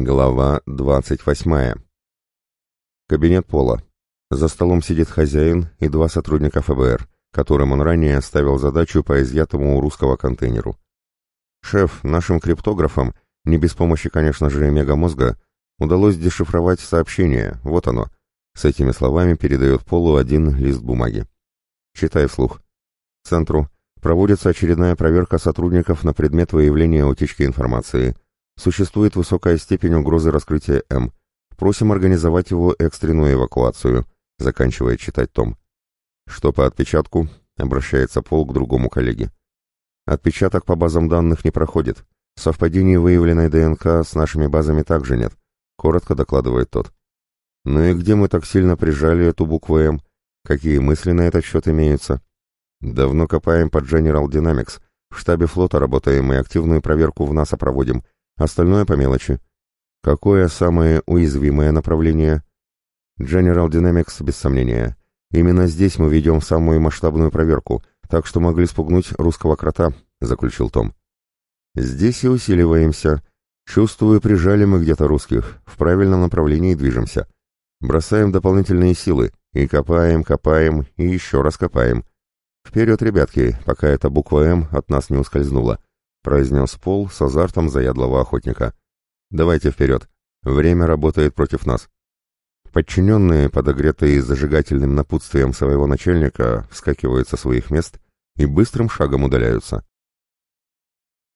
Глава 28. Кабинет Пола. За столом сидит хозяин и два сотрудника ФБР, которым он ранее ставил задачу по изъятому у русского контейнеру. Шеф, нашим криптографам, не без помощи, конечно же, мегамозга, удалось дешифровать сообщение, вот оно. С этими словами передает Полу один лист бумаги. Читай вслух. Центру. Проводится очередная проверка сотрудников на предмет выявления утечки информации – Существует высокая степень угрозы раскрытия М. Просим организовать его экстренную эвакуацию», — заканчивает читать Том. «Что по отпечатку?» — обращается Пол к другому коллеге. «Отпечаток по базам данных не проходит. Совпадений выявленной ДНК с нашими базами также нет», — коротко докладывает тот. «Ну и где мы так сильно прижали эту букву «М»? Какие мысли на этот счет имеются?» «Давно копаем под General Dynamics. В штабе флота работаем и активную проверку в НАСА проводим. Остальное по мелочи. Какое самое уязвимое направление? General Dynamics, без сомнения. Именно здесь мы ведем самую масштабную проверку, так что могли спугнуть русского крота, заключил Том. Здесь и усиливаемся. Чувствую, прижали мы где-то русских, в правильном направлении движемся. Бросаем дополнительные силы, и копаем, копаем, и еще раз копаем. Вперед, ребятки, пока эта буква «М» от нас не ускользнула произнес Пол с азартом заядлого охотника. «Давайте вперед. Время работает против нас». Подчиненные, подогретые зажигательным напутствием своего начальника, вскакивают со своих мест и быстрым шагом удаляются.